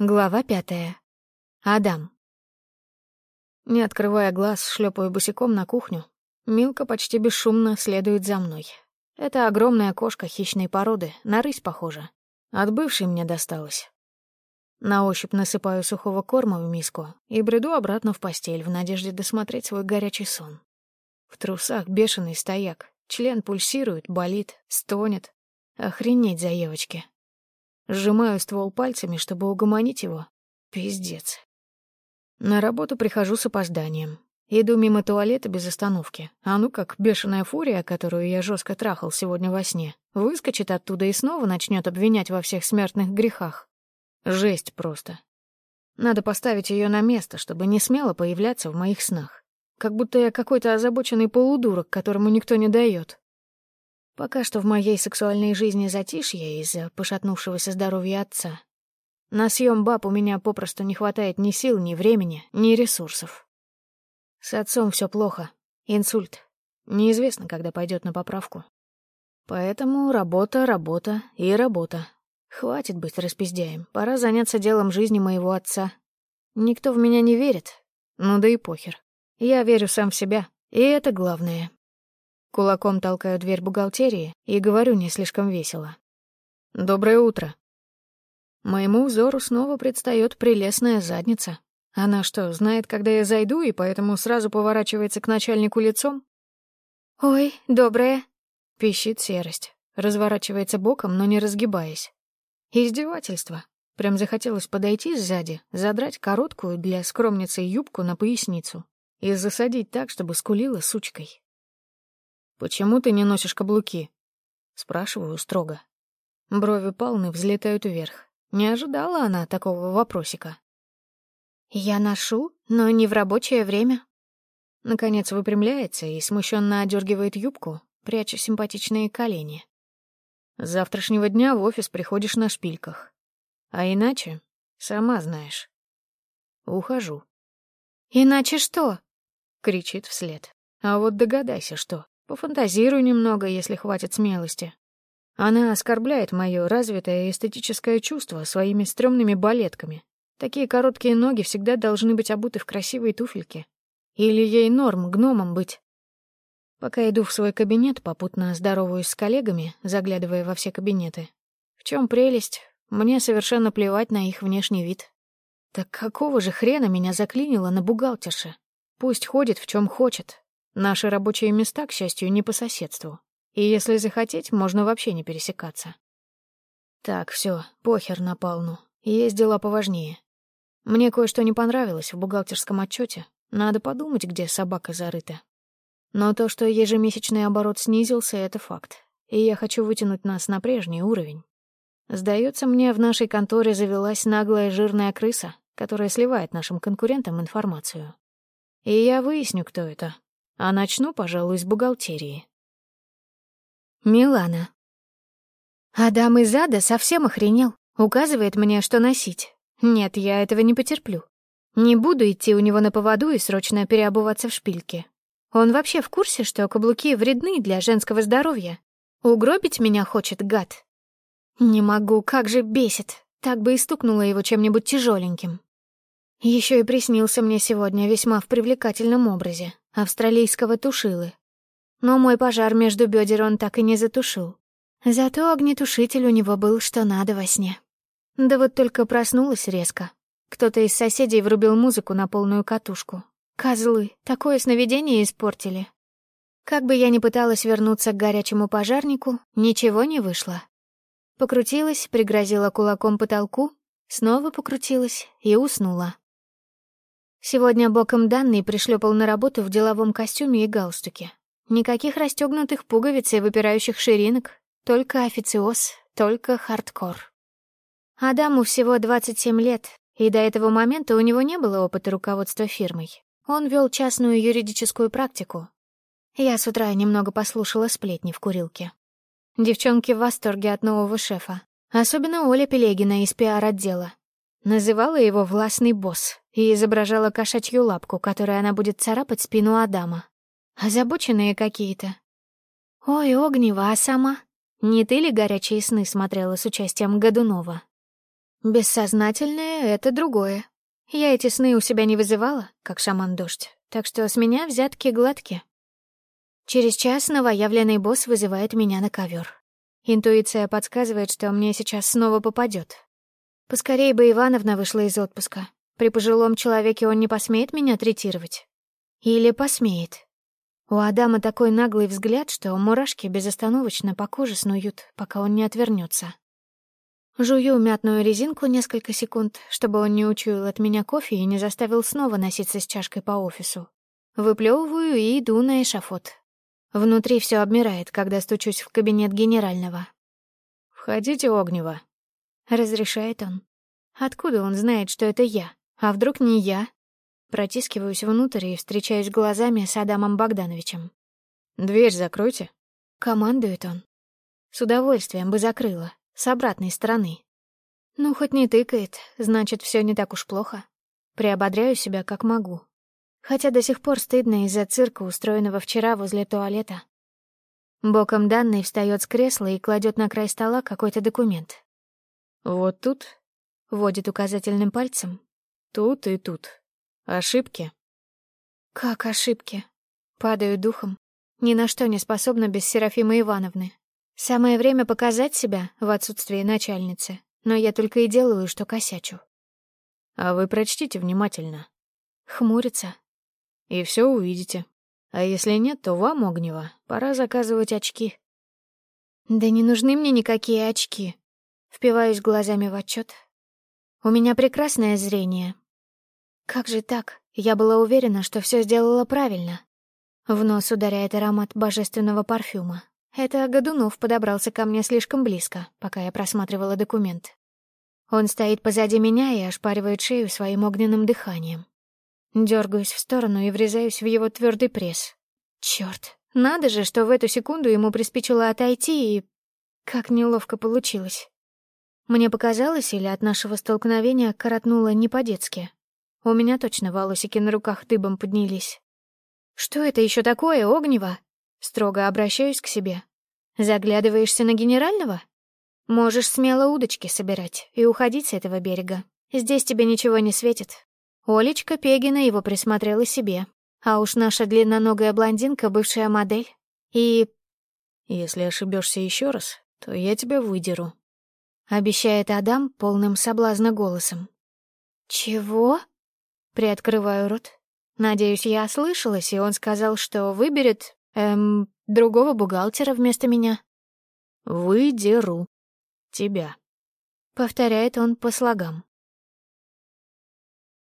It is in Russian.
Глава пятая. Адам. Не открывая глаз, шлепаю босиком на кухню. Милка почти бесшумно следует за мной. Это огромная кошка хищной породы, на рысь похожа. От бывшей мне досталось. На ощупь насыпаю сухого корма в миску и бреду обратно в постель в надежде досмотреть свой горячий сон. В трусах бешеный стояк, член пульсирует, болит, стонет. Охренеть за девочки. Сжимаю ствол пальцами, чтобы угомонить его. Пиздец. На работу прихожу с опозданием. Иду мимо туалета без остановки. А ну как бешеная фурия, которую я жестко трахал сегодня во сне, выскочит оттуда и снова начнет обвинять во всех смертных грехах. Жесть просто. Надо поставить ее на место, чтобы не смело появляться в моих снах. Как будто я какой-то озабоченный полудурок, которому никто не дает. Пока что в моей сексуальной жизни затишье из-за пошатнувшегося здоровья отца. На съем баб у меня попросту не хватает ни сил, ни времени, ни ресурсов. С отцом все плохо. Инсульт. Неизвестно, когда пойдет на поправку. Поэтому работа, работа и работа. Хватит быть распиздяем. Пора заняться делом жизни моего отца. Никто в меня не верит. Ну да и похер. Я верю сам в себя, и это главное. Кулаком толкаю дверь бухгалтерии и говорю не слишком весело. «Доброе утро». Моему взору снова предстает прелестная задница. Она что, знает, когда я зайду, и поэтому сразу поворачивается к начальнику лицом? «Ой, доброе», — пищит серость. Разворачивается боком, но не разгибаясь. Издевательство. Прям захотелось подойти сзади, задрать короткую для скромницы юбку на поясницу и засадить так, чтобы скулила сучкой. «Почему ты не носишь каблуки?» Спрашиваю строго. Брови Палны взлетают вверх. Не ожидала она такого вопросика. «Я ношу, но не в рабочее время». Наконец выпрямляется и смущенно одергивает юбку, пряча симпатичные колени. С завтрашнего дня в офис приходишь на шпильках. А иначе, сама знаешь. Ухожу. «Иначе что?» — кричит вслед. А вот догадайся, что. Пофантазирую немного, если хватит смелости. Она оскорбляет мое развитое эстетическое чувство своими стрёмными балетками. Такие короткие ноги всегда должны быть обуты в красивые туфельки. Или ей норм гномом быть. Пока иду в свой кабинет, попутно здороваюсь с коллегами, заглядывая во все кабинеты. В чем прелесть? Мне совершенно плевать на их внешний вид. Так какого же хрена меня заклинило на бухгалтерше? Пусть ходит в чем хочет, Наши рабочие места, к счастью, не по соседству. И если захотеть, можно вообще не пересекаться. Так, все, похер на Палну. Есть дела поважнее. Мне кое-что не понравилось в бухгалтерском отчете. Надо подумать, где собака зарыта. Но то, что ежемесячный оборот снизился, — это факт. И я хочу вытянуть нас на прежний уровень. Сдается мне, в нашей конторе завелась наглая жирная крыса, которая сливает нашим конкурентам информацию. И я выясню, кто это, а начну, пожалуй, с бухгалтерии. Милана. Адам из ада совсем охренел. Указывает мне, что носить. Нет, я этого не потерплю. Не буду идти у него на поводу и срочно переобуваться в шпильке. Он вообще в курсе, что каблуки вредны для женского здоровья? Угробить меня хочет, гад. Не могу, как же бесит. Так бы и стукнула его чем-нибудь тяжеленьким. Еще и приснился мне сегодня весьма в привлекательном образе австралийского тушилы. Но мой пожар между бедер он так и не затушил. Зато огнетушитель у него был что надо во сне. Да вот только проснулась резко. Кто-то из соседей врубил музыку на полную катушку. Козлы, такое сновидение испортили. Как бы я ни пыталась вернуться к горячему пожарнику, ничего не вышло. Покрутилась, пригрозила кулаком потолку, снова покрутилась и уснула. Сегодня боком данный пришлепал на работу в деловом костюме и галстуке. Никаких расстегнутых пуговиц и выпирающих ширинок, только официоз, только хардкор. Адаму всего 27 лет, и до этого момента у него не было опыта руководства фирмой. Он вел частную юридическую практику. Я с утра немного послушала сплетни в курилке. Девчонки в восторге от нового шефа. Особенно Оля Пелегина из пиар-отдела. Называла его «властный босс» и изображала кошачью лапку, которой она будет царапать спину Адама. Озабоченные какие-то. «Ой, Огнева, а сама? Не ты ли горячие сны смотрела с участием Годунова?» Бессознательное — это другое. Я эти сны у себя не вызывала, как шаман-дождь, так что с меня взятки гладкие. Через час новоявленный босс вызывает меня на ковер. Интуиция подсказывает, что мне сейчас снова попадет. Поскорее бы Ивановна вышла из отпуска. При пожилом человеке он не посмеет меня третировать. Или посмеет. У Адама такой наглый взгляд, что мурашки безостановочно по коже снуют, пока он не отвернется. Жую мятную резинку несколько секунд, чтобы он не учуял от меня кофе и не заставил снова носиться с чашкой по офису. Выплевываю и иду на эшафот. Внутри все обмирает, когда стучусь в кабинет генерального. «Входите, Огнева», — разрешает он. Откуда он знает, что это я? А вдруг не я? Протискиваюсь внутрь и встречаюсь глазами с Адамом Богдановичем. «Дверь закройте», — командует он. С удовольствием бы закрыла, с обратной стороны. Ну, хоть не тыкает, значит, все не так уж плохо. Приободряю себя как могу. Хотя до сих пор стыдно из-за цирка, устроенного вчера возле туалета. Боком данный встает с кресла и кладет на край стола какой-то документ. «Вот тут?» — водит указательным пальцем. «Тут и тут. Ошибки». «Как ошибки?» Падаю духом. Ни на что не способна без Серафимы Ивановны. Самое время показать себя в отсутствии начальницы, но я только и делаю, что косячу. А вы прочтите внимательно. Хмурится. И все увидите. А если нет, то вам, Огнева, пора заказывать очки. Да не нужны мне никакие очки. Впиваюсь глазами в отчет. У меня прекрасное зрение. Как же так? Я была уверена, что все сделала правильно. В нос ударяет аромат божественного парфюма. Это Годунов подобрался ко мне слишком близко, пока я просматривала документ. Он стоит позади меня и ошпаривает шею своим огненным дыханием. Дергаюсь в сторону и врезаюсь в его твердый пресс. Черт, надо же, что в эту секунду ему приспичило отойти, и... Как неловко получилось. Мне показалось, или от нашего столкновения коротнуло не по-детски. У меня точно волосики на руках дыбом поднялись. «Что это еще такое, Огнево?» Строго обращаюсь к себе. Заглядываешься на генерального? Можешь смело удочки собирать и уходить с этого берега. Здесь тебе ничего не светит. Олечка Пегина его присмотрела себе. А уж наша длинноногая блондинка — бывшая модель. И... Если ошибешься еще раз, то я тебя выдеру. Обещает Адам полным соблазна голосом. «Чего?» Приоткрываю рот. Надеюсь, я ослышалась, и он сказал, что выберет, эм, Другого бухгалтера вместо меня. Выдеру. Тебя. Повторяет он по слогам.